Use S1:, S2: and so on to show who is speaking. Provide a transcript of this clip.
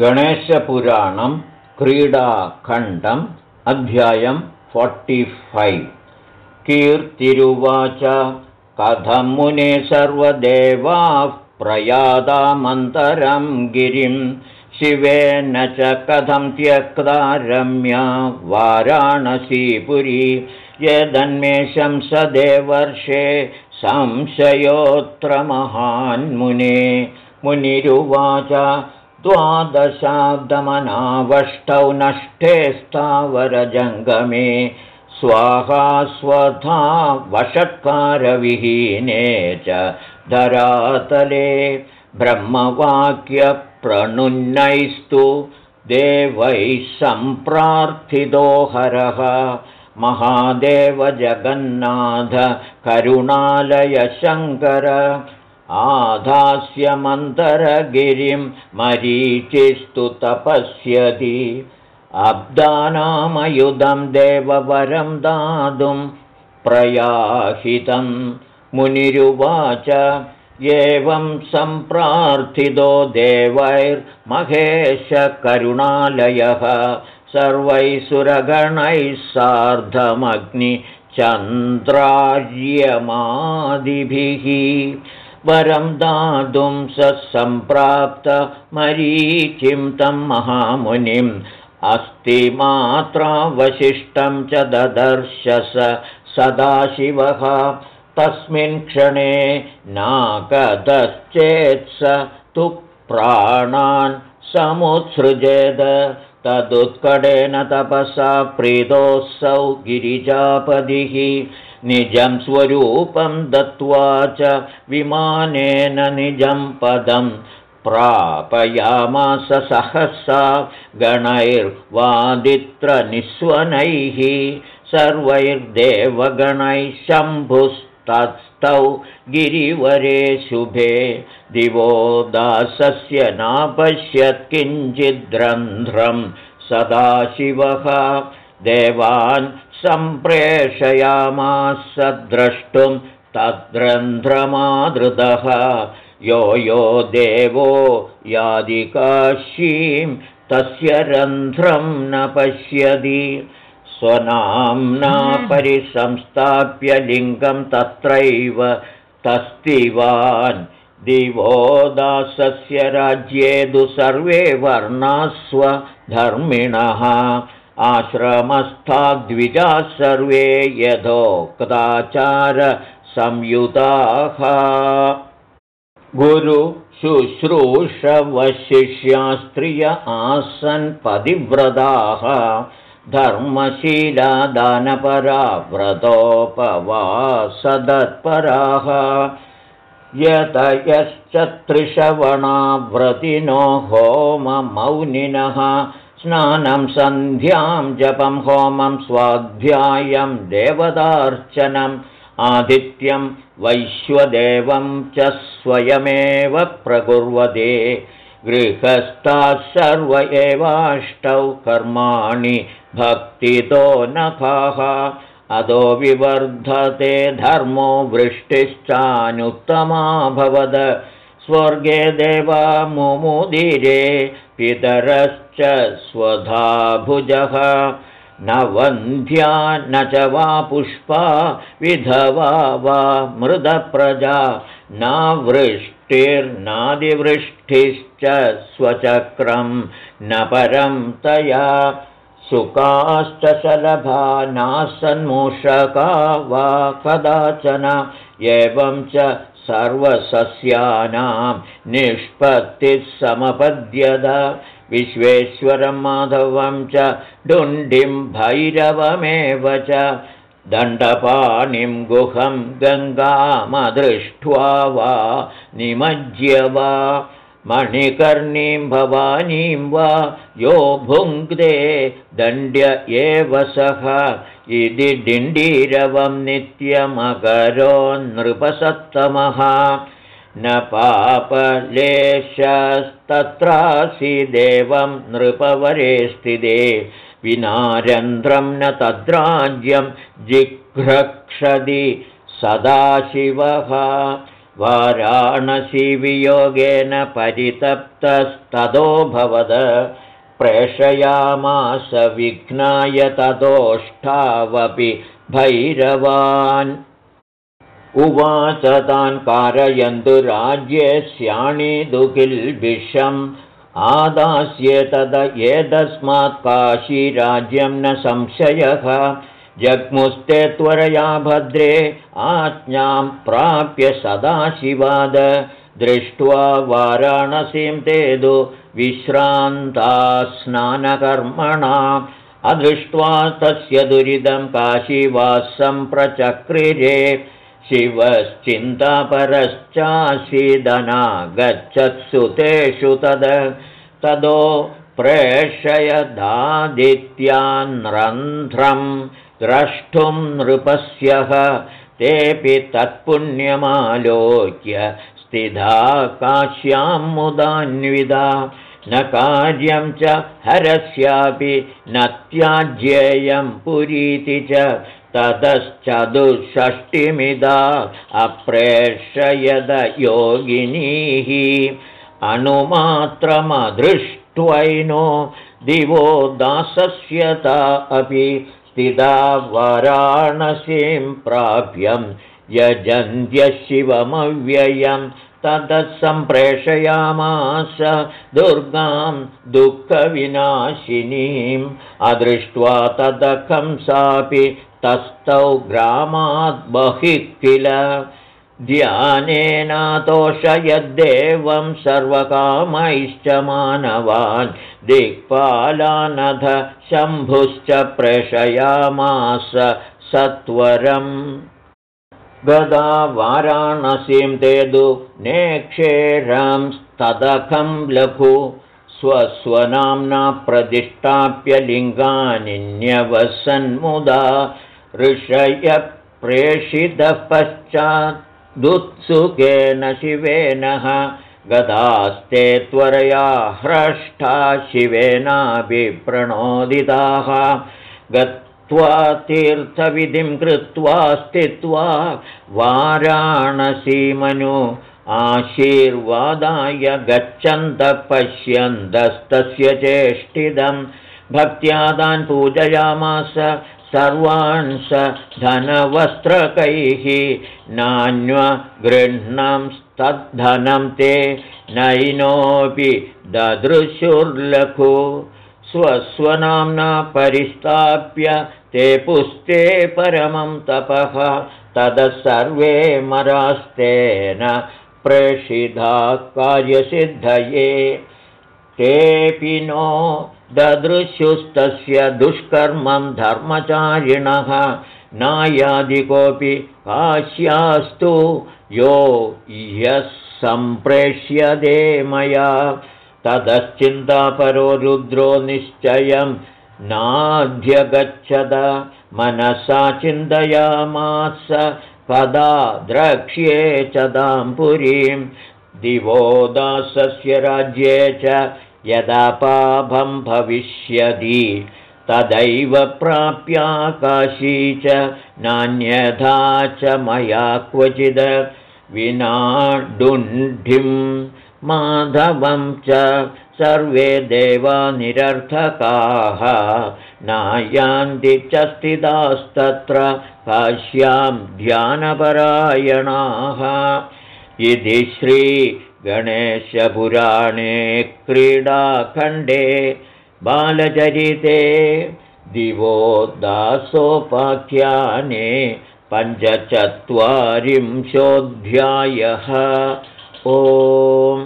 S1: गणेशपुराणं क्रीडाखण्डम् अध्यायं फोर्टिफैव् कीर्तिरुवाच कथं मुने सर्वदेवाः प्रयादामन्तरं गिरिं शिवेन च कथं त्यक्ता रम्या वाराणसीपुरी यदन्मेषं स देवर्षे संशयोऽत्र महान्मुने मुनिरुवाच द्वादशाब्दमनावष्टौ नष्टे स्थावरजङ्गमे स्वाहा स्वथा वषत्कारविहीने च धरातले ब्रह्मवाक्यप्रणुन्नैस्तु देवैः सम्प्रार्थितो हरः महादेवजगन्नाथ करुणालयशङ्कर आधास्यमन्तरगिरिं मरीचिस्तु तपस्यति। अब्दानामयुधं देववरं दातुं प्रयाहितं। मुनिरुवाच एवं सम्प्रार्थितो देवैर्महेशकरुणालयः। सर्वैः सुरगणैः सार्धमग्निचन्द्रार्यमादिभिः वरं दातुं स सम्प्राप्तमरीचिं तं महामुनिम्। अस्ति च ददर्श स सदाशिवः। तस्मिन् क्षणे नाकदश्चेत्स तु प्राणान् समुत्सृजेद। तदुत्कटेन तपसा प्रीतोऽसौ गिरिजापदिः निजं स्वरूपं दत्त्वा च विमानेन निजं पदं प्रापयामास सहसा गणैर्वादित्रनिस्वनैः सर्वैर्देवगणैः शम्भुस्तत्स्थौ गिरिवरे शुभे दिवो दासस्य नापश्यत् किञ्चिद्रन्ध्रं सदाशिवः देवान् सम्प्रेषयामास द्रष्टुं तद्रन्ध्रमादृतः। यो यो देवो यादिकाशीं तस्य रन्ध्रं न पश्यति। स्वनाम्ना परिसंस्थाप्य लिङ्गं तत्रैव तस्तिवान्। दिवो दासस्य राज्ये दु सर्वे वर्णास्वधर्मिणः आश्रमस्थाद्विजाः सर्वे यथोक्ताचारसंयुताः गुरुशुश्रूषवशिष्यास्त्रिय धर्मशीलादानपरा व्रतोपवासदत्पराः यतयश्च त्रिषवणाव्रतिनो होममौनिनः स्नानं सन्ध्यां जपं होमं स्वाध्यायं देवतार्चनम् आदित्यं वैश्वदेवं च स्वयमेव प्रकुर्वते गृहस्थाः सर्व एवाष्टौ कर्माणि भक्तितो नखाः। अदो विवर्धते धर्मो वृष्टिश्चानुत्तमाभवद स्वर्गे देवा मुमुदिरे पितरश्च स्वधाभुजः न वन्ध्या न च वा पुष्पा विधवा वा मृदप्रजा। न वृष्टिर्नादिवृष्टिश्च स्वचक्रं न परं तया। सुकाश्च शलभा नासन्मूषका वा कदाचन। एवं च सर्वसस्यानां निष्पत्तिः समपद्यत विश्वेश्वरं माधवं च डुण्डिं भैरवमेव च। दण्डपाणिं गुहं गङ्गामदृष्ट्वा वा निमज्य वा मणिकर्णीं भवानीं वा यो भुङ्क्ते दण्ड्य एव सः इति डिण्डीरवं नित्यमकरो नृपसत्तमः। न पापलेशस्तत्रासि देवं नृपवरे स्थिते विनारन्ध्रं न तद्राज्यं जिघ्रक्षति सदाशिवः वाराणसीवियोगेन परितप्तस्ततोऽभवद प्रेषयामास विघ्नाय ततोष्ठावपि भैरवान्। उवाच तान् कारयन्तु राज्ये स्याणीदुकिल्बिषम् आदास्ये तद एतस्मात् काशीराज्यं न संशयः जग्मुस्ते त्वरया भद्रे आज्ञां प्राप्य सदाशिवाद। दृष्ट्वा वाराणसीं तेदु विश्रान्ता स्नानकर्मणा अदृष्ट्वा तस्य दुरिदं काशीवासं प्रचक्रिरे। शिवश्चिन्तापरश्चासीदना गच्छत्सु तेषु तद। तदो प्रेषयदादित्यान्रन्ध्रं द्रष्टुं नृपस्यः तेऽपि तत्पुण्यमालोक्य स्थिधा काश्यां मुदान्विदा। न कार्यं च हरस्यापि न त्याज्येयं पुरीति च ततश्चतुष्षष्टिमिदा अप्रेषयद योगिनीः। अनुमात्रमधृष्ट्वैनो दिवो दासस्यता अपि स्थिता वाराणसीं प्राप्यं यजन्त्यशिवमव्ययं ततः सम्प्रेषयामास दुर्गां दुःखविनाशिनीम् अदृष्ट्वा तदखं सापि तस्थौ ग्रामात् बहिः किल ध्यानेनातोषयद्देवं सर्वकामैश्च मानवान् दिक्पालानध शम्भुश्च प्रेषयामास सत्वरम्। गदा वाराणसीं तेदु नेक्षेरंस्तदखं लघु। स्वस्वनाम्ना प्रतिष्ठाप्य लिङ्गानिन्यवसन्मुदा ऋषयप्रेषितः पश्चादुत्सुकेन शिवेनः गदास्ते त्वरया ह्रष्टा शिवेनाभिप्रणोदिताः। गत्वा तीर्थविधिं कृत्वा स्थित्वा वाराणसीमनु आशीर्वादाय गच्छन्तः पश्यन्तस्तस्य चेष्टिदं। भक्त्यादान् पूजयामास सर्वान् स धनवस्त्रकैः नान्यगृह्णंस्तद्धनं ते नैनोऽपि ददृशुर्लघु स्वस्वनाम्ना परिस्थाप्य ते पुस्ते परमं तपः ततः सर्वे मरास्तेन प्रेषिधा कार्यसिद्धये तेऽपि नो ददृश्युस्तस्य दुष्कर्मं धर्मचारिणः नायादिकोऽपि काश्यास्तु यो यः सम्प्रेष्यदे मया ततश्चिन्तापरो रुद्रो निश्चयं नाध्यगच्छद। मनसा चिन्तयामास कदा द्रक्ष्ये च दाम्पुरीं दिवोदासस्य राज्ये च यदा पाभं भविष्यति तदैव प्राप्याकाशी च नान्यथा च मया क्वचिद् विना डुण्ढिं माधवं च सर्वे देवानिरर्थकाः नायान्ति च स्थितास्तत्र काश्यां ध्यानपरायणाः। इति श्रीगणेशपुराणे क्रीडाखण्डे बालचरिते दिवो दासोपाख्याने पञ्चचत्वारिंशोऽध्यायः। ओम्